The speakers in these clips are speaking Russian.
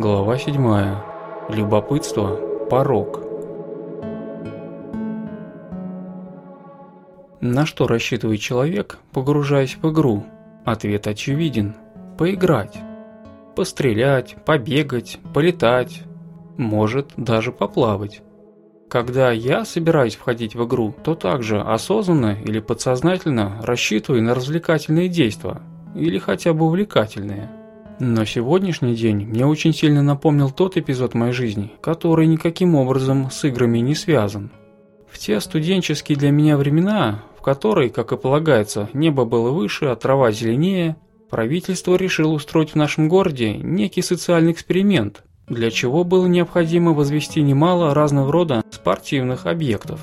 Глава 7. Любопытство – порог. На что рассчитывает человек, погружаясь в игру? Ответ очевиден – поиграть. Пострелять, побегать, полетать, может даже поплавать. Когда я собираюсь входить в игру, то также осознанно или подсознательно рассчитываю на развлекательные действия, или хотя бы увлекательные – но сегодняшний день мне очень сильно напомнил тот эпизод моей жизни, который никаким образом с играми не связан. В те студенческие для меня времена, в которые, как и полагается, небо было выше, а трава зеленее, правительство решило устроить в нашем городе некий социальный эксперимент, для чего было необходимо возвести немало разного рода спортивных объектов.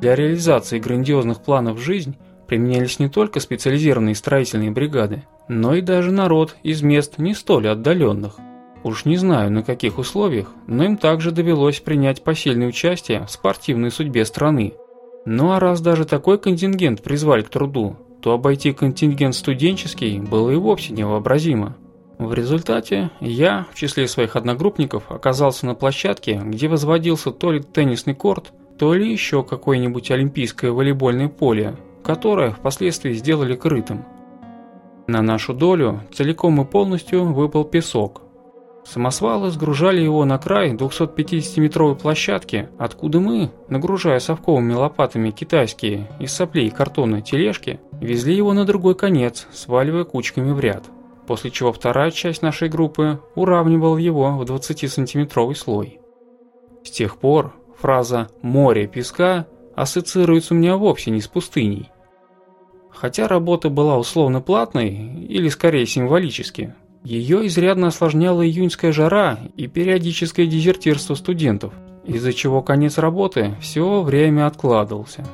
Для реализации грандиозных планов жизнь применялись не только специализированные строительные бригады, но и даже народ из мест не столь отдаленных. Уж не знаю на каких условиях, но им также довелось принять посильное участие в спортивной судьбе страны. Ну а раз даже такой контингент призвали к труду, то обойти контингент студенческий было и вовсе невообразимо. В результате я в числе своих одногруппников оказался на площадке, где возводился то ли теннисный корт, то ли еще какое-нибудь олимпийское волейбольное поле, которое впоследствии сделали крытым. На нашу долю целиком и полностью выпал песок. Самосвалы сгружали его на край 250-метровой площадки, откуда мы, нагружая совковыми лопатами китайские из соплей картонной тележки, везли его на другой конец, сваливая кучками в ряд. После чего вторая часть нашей группы уравнивала его в 20-сантиметровый слой. С тех пор фраза «море песка» ассоциируется у меня вовсе не с пустыней – Хотя работа была условно платной, или скорее символически, ее изрядно осложняла июньская жара и периодическое дезертирство студентов, из-за чего конец работы все время откладывался.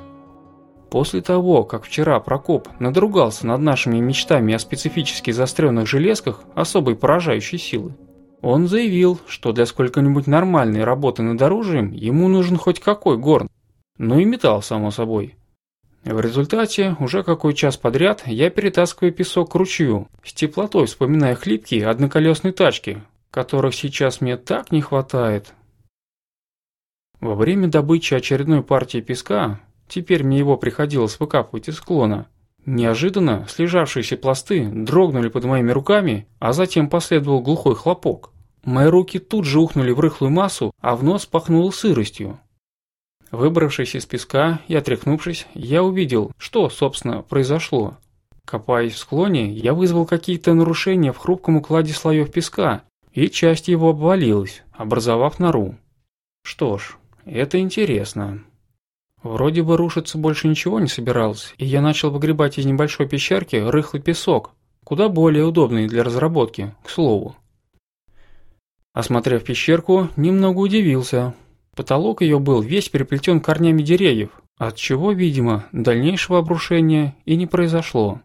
После того, как вчера Прокоп надругался над нашими мечтами о специфически заостренных железках особой поражающей силы, он заявил, что для сколько-нибудь нормальной работы над оружием ему нужен хоть какой горн, ну и металл, само собой – в результате уже какой час подряд я перетаскиваю песок к ручью, с теплотой вспоминая хлипкие одноколесные тачки, которых сейчас мне так не хватает. Во время добычи очередной партии песка, теперь мне его приходилось выкапывать из склона, неожиданно слежавшиеся пласты дрогнули под моими руками, а затем последовал глухой хлопок. Мои руки тут же ухнули в рыхлую массу, а в нос пахнуло сыростью. Выбравшись из песка и отряхнувшись, я увидел, что, собственно, произошло. Копаясь в склоне, я вызвал какие-то нарушения в хрупком укладе слоев песка, и часть его обвалилась, образовав нору. Что ж, это интересно. Вроде бы рушиться больше ничего не собиралось, и я начал выгребать из небольшой пещерки рыхлый песок, куда более удобный для разработки, к слову. Осмотрев пещерку, немного удивился – Потолок ее был весь переплетен корнями деревьев, от чего, видимо, дальнейшего обрушения и не произошло.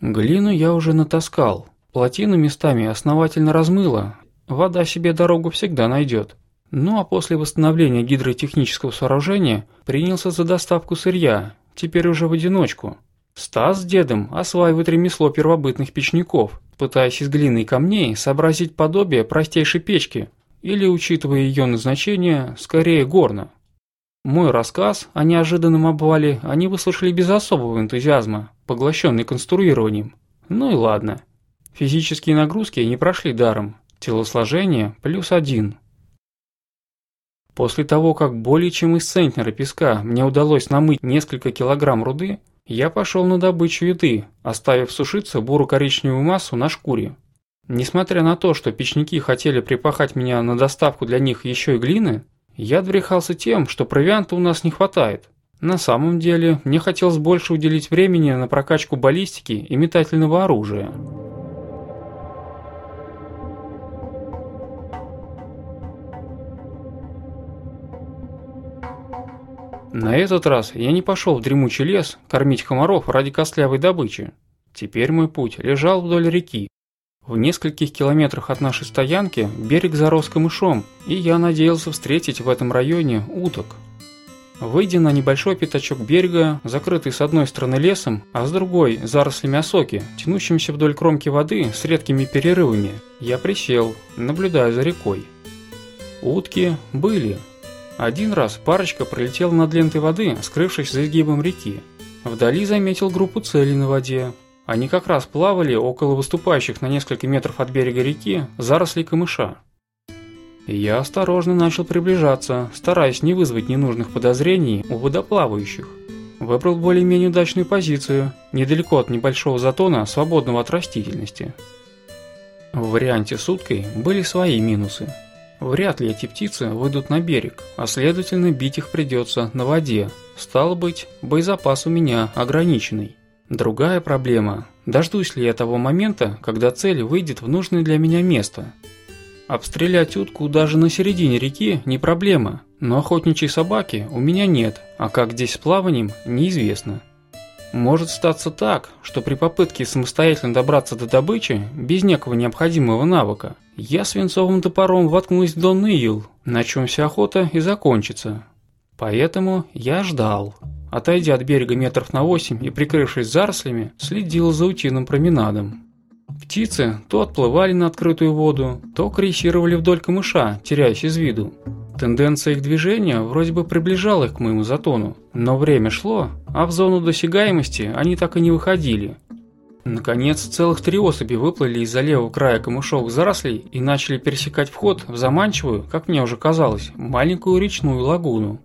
Глину я уже натаскал, плотину местами основательно размыло, вода себе дорогу всегда найдет. Ну а после восстановления гидротехнического сооружения принялся за доставку сырья, теперь уже в одиночку. Стас с дедом осваивают ремесло первобытных печников, пытаясь из глины и камней сообразить подобие простейшей печки, или, учитывая ее назначение, скорее горно. Мой рассказ о неожиданном обвале они выслушали без особого энтузиазма, поглощенный конструированием. Ну и ладно. Физические нагрузки не прошли даром. Телосложение плюс один. После того, как более чем из центнера песка мне удалось намыть несколько килограмм руды, я пошел на добычу еды, оставив сушиться буру-коричневую массу на шкуре. Несмотря на то, что печники хотели припахать меня на доставку для них еще и глины, я отбрехался тем, что провианта у нас не хватает. На самом деле, мне хотелось больше уделить времени на прокачку баллистики и метательного оружия. На этот раз я не пошел в дремучий лес кормить комаров ради костлявой добычи. Теперь мой путь лежал вдоль реки, в нескольких километрах от нашей стоянки берег зарос камышом, и я надеялся встретить в этом районе уток. Выйдя на небольшой пятачок берега, закрытый с одной стороны лесом, а с другой – зарослями осоки, тянущимся вдоль кромки воды с редкими перерывами, я присел, наблюдая за рекой. Утки были. Один раз парочка пролетела над лентой воды, скрывшись за изгибом реки. Вдали заметил группу целей на воде, они как раз плавали около выступающих на несколько метров от берега реки зарослей камыша. Я осторожно начал приближаться, стараясь не вызвать ненужных подозрений у водоплавающих. Выбрал более-менее удачную позицию, недалеко от небольшого затона, свободного от растительности. В варианте с уткой были свои минусы. Вряд ли эти птицы выйдут на берег, а следовательно бить их придется на воде. Стало быть, боезапас у меня ограниченный. Другая проблема – дождусь ли я того момента, когда цель выйдет в нужное для меня место? Обстрелять утку даже на середине реки не проблема, но охотничьей собаки у меня нет, а как здесь с плаванием – неизвестно. Может статься так, что при попытке самостоятельно добраться до добычи, без некого необходимого навыка, я свинцовым топором воткнусь в Дон Ил, на чем вся охота и закончится. Поэтому я ждал отойдя от берега метров на восемь и прикрывшись зарослями, следил за утиным променадом. Птицы то отплывали на открытую воду, то крейсировали вдоль камыша, теряясь из виду. Тенденция их движения вроде бы приближала их к моему затону, но время шло, а в зону досягаемости они так и не выходили. Наконец, целых три особи выплыли из-за левого края камышовых зарослей и начали пересекать вход в заманчивую, как мне уже казалось, маленькую речную лагуну.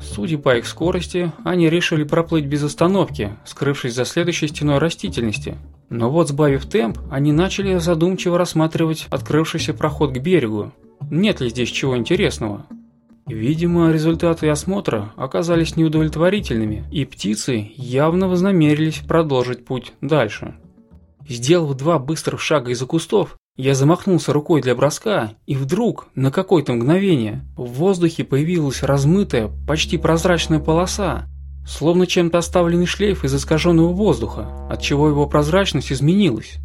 Судя по их скорости, они решили проплыть без остановки, скрывшись за следующей стеной растительности. Но вот сбавив темп, они начали задумчиво рассматривать открывшийся проход к берегу. Нет ли здесь чего интересного? Видимо, результаты осмотра оказались неудовлетворительными, и птицы явно вознамерились продолжить путь дальше. Сделав два быстрых шага из-за кустов, я замахнулся рукой для броска, и вдруг, на какое-то мгновение, в воздухе появилась размытая, почти прозрачная полоса, словно чем-то оставленный шлейф из искаженного воздуха, отчего его прозрачность изменилась.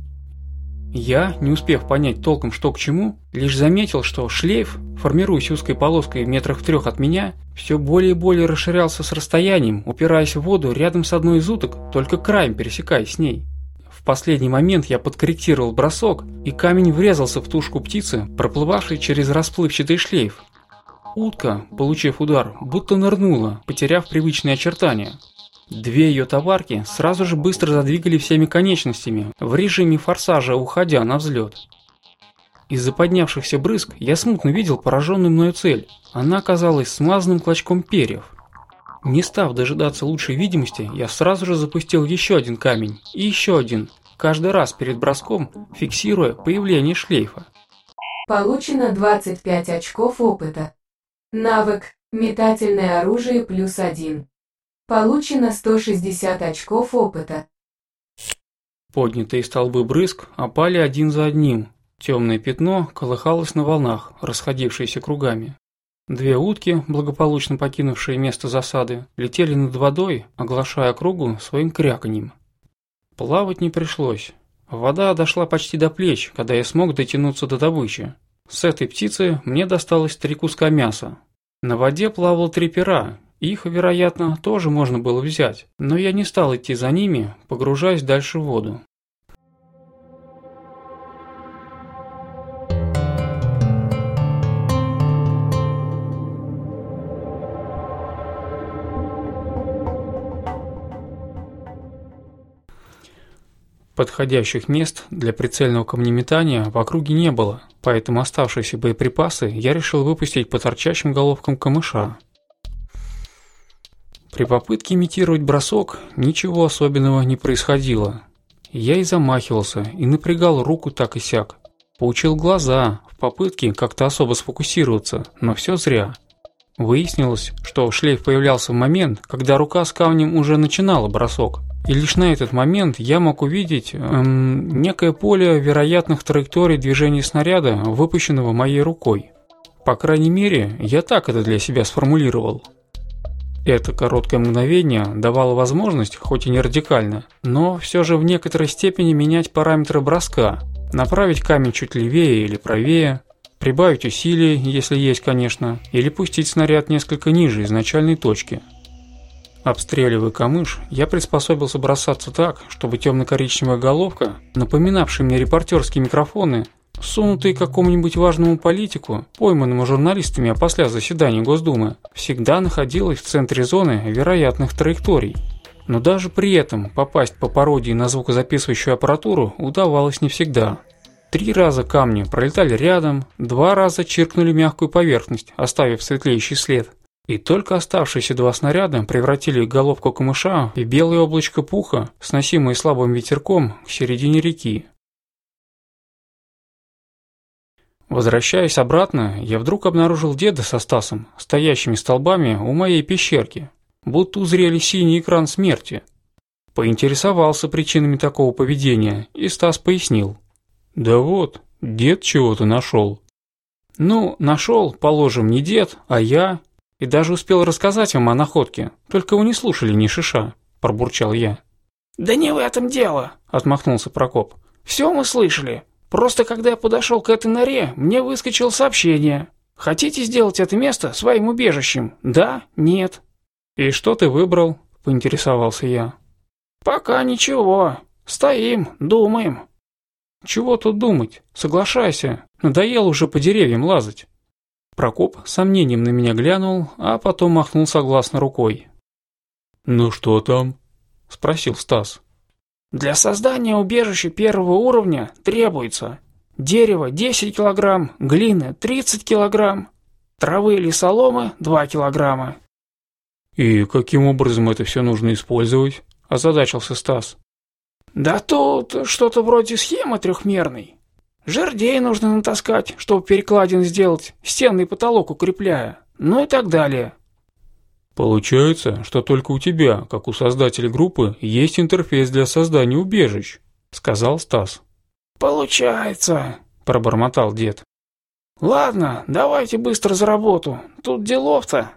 Я, не успев понять толком что к чему, лишь заметил, что шлейф, формируясь узкой полоской в метрах в трех от меня, все более и более расширялся с расстоянием, упираясь в воду рядом с одной из уток, только краем пересекаясь с ней последний момент я подкорректировал бросок, и камень врезался в тушку птицы, проплывавшей через расплывчатый шлейф. Утка, получив удар, будто нырнула, потеряв привычные очертания. Две ее товарки сразу же быстро задвигали всеми конечностями, в режиме форсажа уходя на взлет. Из-за поднявшихся брызг я смутно видел пораженную мною цель. Она оказалась смазанным клочком перьев. Не став дожидаться лучшей видимости, я сразу же запустил еще один камень и еще один, каждый раз перед броском фиксируя появление шлейфа. Получено 25 очков опыта. Навык «Метательное оружие плюс 1». Получено 160 очков опыта. Поднятые столбы брызг опали один за одним. Темное пятно колыхалось на волнах, расходившиеся кругами. Две утки, благополучно покинувшие место засады, летели над водой, оглашая кругу своим кряканьем. Плавать не пришлось. Вода дошла почти до плеч, когда я смог дотянуться до добычи. С этой птицы мне досталось три куска мяса. На воде плавал три пера, их, вероятно, тоже можно было взять, но я не стал идти за ними, погружаясь дальше в воду. Подходящих мест для прицельного камнеметания в округе не было, поэтому оставшиеся боеприпасы я решил выпустить по торчащим головкам камыша. При попытке имитировать бросок ничего особенного не происходило. Я и замахивался, и напрягал руку так и сяк. Получил глаза в попытке как-то особо сфокусироваться, но все зря. Выяснилось, что шлейф появлялся в момент, когда рука с камнем уже начинала бросок. И лишь на этот момент я мог увидеть эм, некое поле вероятных траекторий движения снаряда, выпущенного моей рукой. По крайней мере, я так это для себя сформулировал. Это короткое мгновение давало возможность, хоть и не радикально, но все же в некоторой степени менять параметры броска, направить камень чуть левее или правее, прибавить усилий, если есть, конечно, или пустить снаряд несколько ниже изначальной точки – Обстреливая камыш, я приспособился бросаться так, чтобы темно-коричневая головка, напоминавшая мне репортерские микрофоны, сунутые какому-нибудь важному политику, пойманному журналистами после заседания Госдумы, всегда находилась в центре зоны вероятных траекторий. Но даже при этом попасть по пародии на звукозаписывающую аппаратуру удавалось не всегда. Три раза камни пролетали рядом, два раза чиркнули мягкую поверхность, оставив светлеющий след – и только оставшиеся два снаряда превратили головку камыша и белое облачко пуха, сносимое слабым ветерком, к середине реки. Возвращаясь обратно, я вдруг обнаружил деда со Стасом, стоящими столбами у моей пещерки, будто узрели синий экран смерти. Поинтересовался причинами такого поведения, и Стас пояснил. «Да вот, дед чего-то нашел». «Ну, нашел, положим, не дед, а я и даже успел рассказать им о находке, только вы не слушали ни шиша», – пробурчал я. «Да не в этом дело», – отмахнулся Прокоп. «Все мы слышали. Просто когда я подошел к этой норе, мне выскочило сообщение. Хотите сделать это место своим убежищем? Да? Нет?» «И что ты выбрал?» – поинтересовался я. «Пока ничего. Стоим, думаем». «Чего тут думать? Соглашайся. Надоело уже по деревьям лазать». Прокоп сомнением на меня глянул, а потом махнул согласно рукой. «Ну что там?» – спросил Стас. «Для создания убежища первого уровня требуется дерево 10 килограмм, глины 30 килограмм, травы или соломы 2 килограмма». «И каким образом это все нужно использовать?» – озадачился Стас. «Да тут что-то вроде схемы трехмерной. Жердей нужно натаскать, чтобы перекладин сделать, стены и потолок укрепляя, ну и так далее. Получается, что только у тебя, как у создателя группы, есть интерфейс для создания убежищ, сказал Стас. Получается, пробормотал дед. Ладно, давайте быстро за работу, тут делов-то.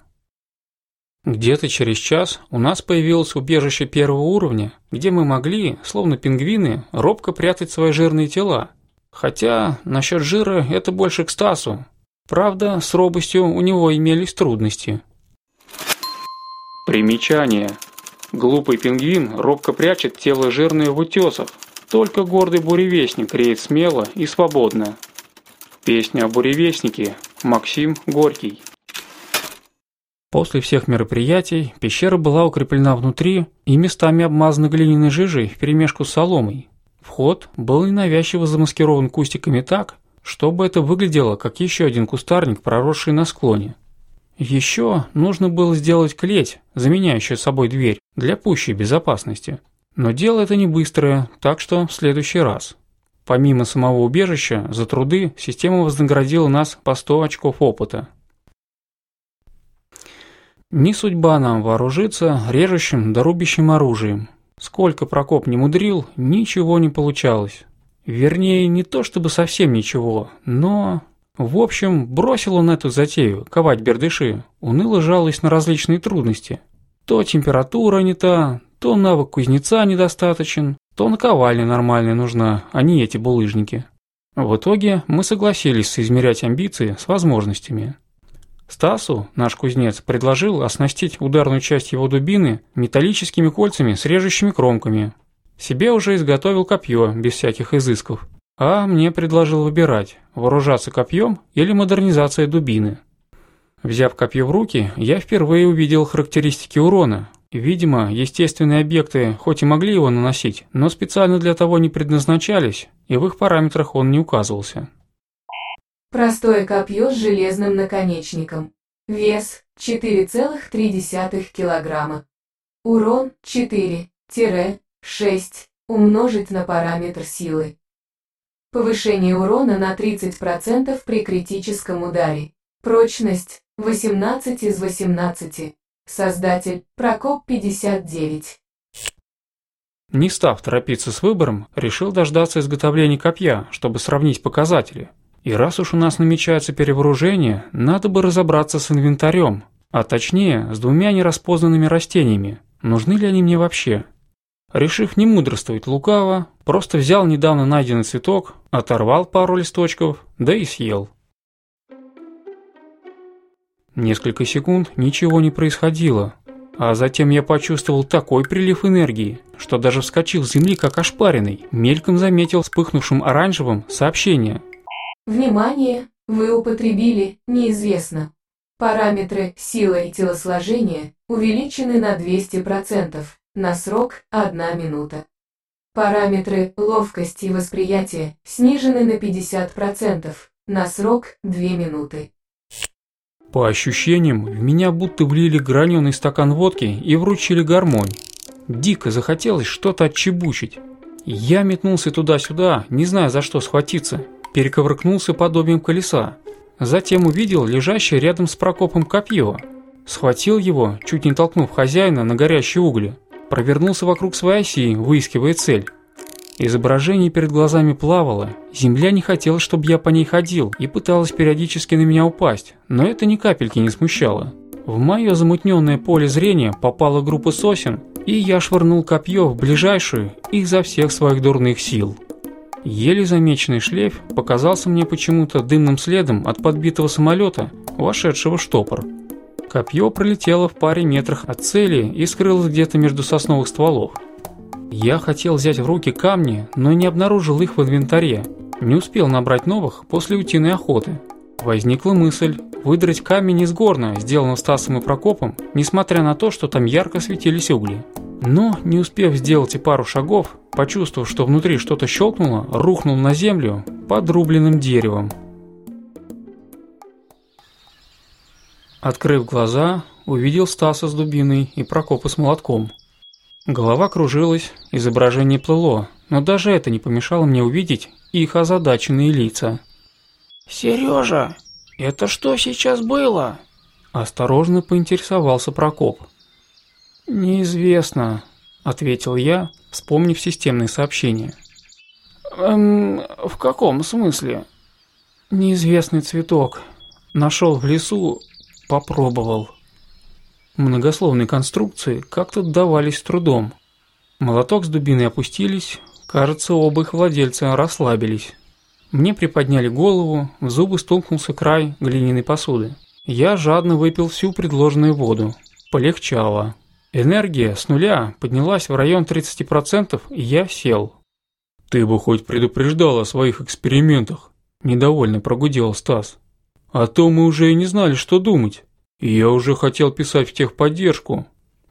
Где-то через час у нас появилось убежище первого уровня, где мы могли, словно пингвины, робко прятать свои жирные тела, Хотя насчет жира это больше к Стасу. Правда, с робостью у него имелись трудности. Примечание. Глупый пингвин робко прячет тело жирное в утесах. Только гордый буревестник реет смело и свободно. Песня о буревестнике. Максим Горький. После всех мероприятий пещера была укреплена внутри и местами обмазана глиняной жижей перемешку с соломой. Вход был ненавязчиво замаскирован кустиками так, чтобы это выглядело как еще один кустарник, проросший на склоне. Еще нужно было сделать клеть, заменяющую собой дверь, для пущей безопасности. Но дело это не быстрое, так что в следующий раз. Помимо самого убежища, за труды система вознаградила нас по 100 очков опыта. Не судьба нам вооружиться режущим дорубящим оружием, Сколько Прокоп не мудрил, ничего не получалось. Вернее, не то чтобы совсем ничего, но... В общем, бросил он эту затею, ковать бердыши, уныло жалуясь на различные трудности. То температура не та, то навык кузнеца недостаточен, то наковальня нормальная нужна, а не эти булыжники. В итоге мы согласились соизмерять амбиции с возможностями. Стасу наш кузнец предложил оснастить ударную часть его дубины металлическими кольцами с режущими кромками. Себе уже изготовил копье без всяких изысков. А мне предложил выбирать, вооружаться копьем или модернизацией дубины. Взяв копье в руки, я впервые увидел характеристики урона. Видимо, естественные объекты хоть и могли его наносить, но специально для того не предназначались, и в их параметрах он не указывался. Простое копье с железным наконечником. Вес 4,3 килограмма. Урон 4-6 умножить на параметр силы. Повышение урона на 30% при критическом ударе. Прочность 18 из 18. Создатель Прокоп 59. Не став торопиться с выбором, решил дождаться изготовления копья, чтобы сравнить показатели – и раз уж у нас намечается перевооружение, надо бы разобраться с инвентарем, а точнее, с двумя нераспознанными растениями. Нужны ли они мне вообще? Решив не мудрствовать лукаво, просто взял недавно найденный цветок, оторвал пару листочков, да и съел. Несколько секунд ничего не происходило, а затем я почувствовал такой прилив энергии, что даже вскочил с земли как ошпаренный, мельком заметил вспыхнувшим оранжевым сообщение – Внимание, вы употребили неизвестно. Параметры сила и телосложение увеличены на 200% на срок 1 минута. Параметры ловкости и восприятия снижены на 50% на срок 2 минуты. По ощущениям, в меня будто влили граненый стакан водки и вручили гармонь. Дико захотелось что-то отчебучить. Я метнулся туда-сюда, не зная за что схватиться, перековыркнулся подобием колеса, затем увидел лежащее рядом с Прокопом копье. Схватил его, чуть не толкнув хозяина на горящие угли, провернулся вокруг своей оси, выискивая цель. Изображение перед глазами плавало, земля не хотела, чтобы я по ней ходил и пыталась периодически на меня упасть, но это ни капельки не смущало. В мое замутненное поле зрения попала группа сосен, и я швырнул копье в ближайшую изо всех своих дурных сил. Еле замеченный шлейф показался мне почему-то дымным следом от подбитого самолета, вошедшего в штопор. Копье пролетело в паре метрах от цели и скрылось где-то между сосновых стволов. Я хотел взять в руки камни, но не обнаружил их в инвентаре. Не успел набрать новых после утиной охоты. Возникла мысль выдрать камень из горна, сделанного Стасом и Прокопом, несмотря на то, что там ярко светились угли. Но, не успев сделать и пару шагов, почувствовав, что внутри что-то щелкнуло, рухнул на землю под рубленным деревом. Открыв глаза, увидел Стаса с дубиной и Прокопа с молотком. Голова кружилась, изображение плыло, но даже это не помешало мне увидеть их озадаченные лица. «Сережа, это что сейчас было?» Осторожно поинтересовался Прокоп. «Неизвестно», — ответил я, вспомнив системные сообщения. «Эм, в каком смысле?» «Неизвестный цветок. Нашел в лесу, попробовал». Многословные конструкции как-то давались трудом. Молоток с дубиной опустились, кажется, оба их владельца расслабились. Мне приподняли голову, в зубы столкнулся край глиняной посуды. Я жадно выпил всю предложенную воду. Полегчало. Энергия с нуля поднялась в район 30%, и я сел. «Ты бы хоть предупреждал о своих экспериментах», – недовольно прогудел Стас. «А то мы уже и не знали, что думать. Я уже хотел писать в техподдержку.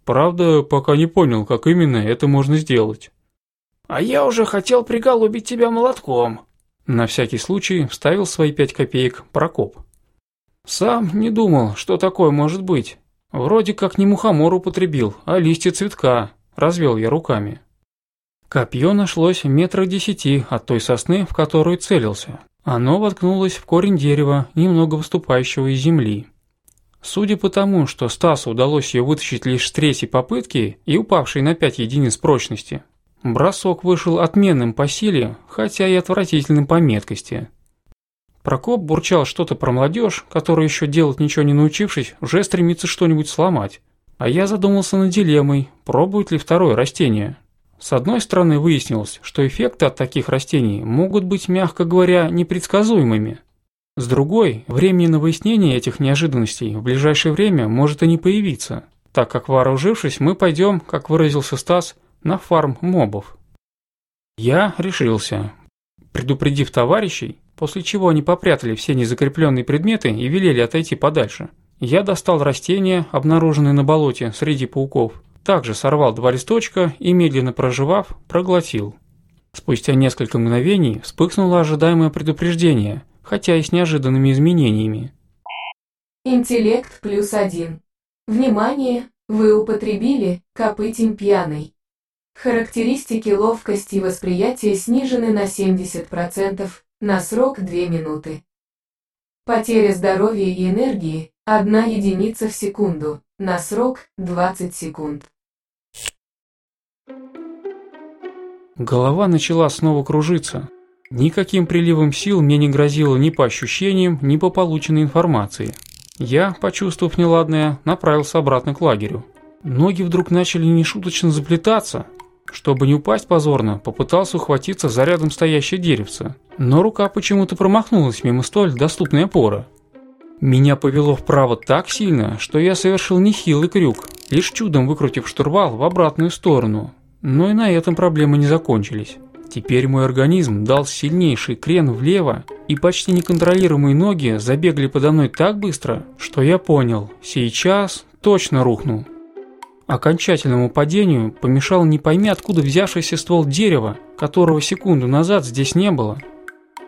Правда, пока не понял, как именно это можно сделать». «А я уже хотел приголубить тебя молотком», – на всякий случай вставил свои пять копеек Прокоп. «Сам не думал, что такое может быть». Вроде как не мухомор употребил, а листья цветка, развел я руками. Копье нашлось в метрах десяти от той сосны, в которую целился. Оно воткнулось в корень дерева, немного выступающего из земли. Судя по тому, что Стасу удалось ее вытащить лишь с третьей попытки и упавшей на пять единиц прочности, бросок вышел отменным по силе, хотя и отвратительным по меткости. Прокоп бурчал что-то про молодежь, которая еще делать ничего не научившись, уже стремится что-нибудь сломать. А я задумался над дилеммой, пробует ли второе растение. С одной стороны выяснилось, что эффекты от таких растений могут быть, мягко говоря, непредсказуемыми. С другой, времени на выяснение этих неожиданностей в ближайшее время может и не появиться, так как вооружившись, мы пойдем, как выразился Стас, на фарм мобов. Я решился. Предупредив товарищей, после чего они попрятали все незакрепленные предметы и велели отойти подальше. Я достал растения, обнаруженные на болоте среди пауков, также сорвал два листочка и, медленно проживав, проглотил. Спустя несколько мгновений вспыхнуло ожидаемое предупреждение, хотя и с неожиданными изменениями. Интеллект плюс один. Внимание, вы употребили копытим пьяный. Характеристики ловкости и восприятия снижены на 70%, на срок 2 минуты. Потеря здоровья и энергии – 1 единица в секунду, на срок 20 секунд. Голова начала снова кружиться. Никаким приливом сил мне не грозило ни по ощущениям, ни по полученной информации. Я, почувствовав неладное, направился обратно к лагерю. Ноги вдруг начали нешуточно заплетаться, чтобы не упасть позорно, попытался ухватиться за рядом стоящее деревце, но рука почему-то промахнулась мимо столь доступной опоры. Меня повело вправо так сильно, что я совершил нехилый крюк, лишь чудом выкрутив штурвал в обратную сторону. Но и на этом проблемы не закончились. Теперь мой организм дал сильнейший крен влево, и почти неконтролируемые ноги забегали подо мной так быстро, что я понял, сейчас точно рухну. Окончательному падению помешал не пойми откуда взявшийся ствол дерева, которого секунду назад здесь не было.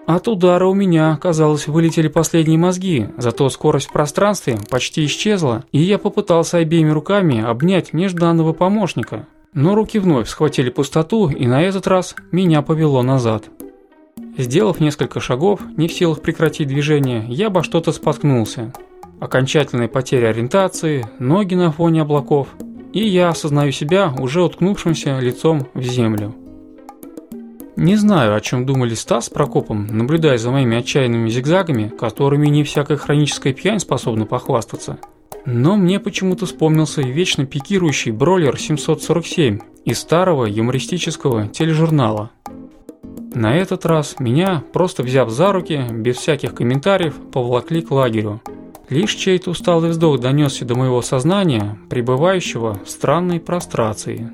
От удара у меня, казалось, вылетели последние мозги, зато скорость в пространстве почти исчезла, и я попытался обеими руками обнять нежданного помощника. Но руки вновь схватили пустоту, и на этот раз меня повело назад. Сделав несколько шагов, не в силах прекратить движение, я обо что-то споткнулся. Окончательная потеря ориентации, ноги на фоне облаков – и я осознаю себя уже уткнувшимся лицом в землю. Не знаю, о чем думали Стас с Прокопом, наблюдая за моими отчаянными зигзагами, которыми не всякая хроническая пьянь способна похвастаться. Но мне почему-то вспомнился вечно пикирующий бролер 747 из старого юмористического тележурнала. На этот раз меня, просто взяв за руки, без всяких комментариев, поволокли к лагерю, Лишь чей-то усталый вздох донесся до моего сознания, пребывающего в странной прострации,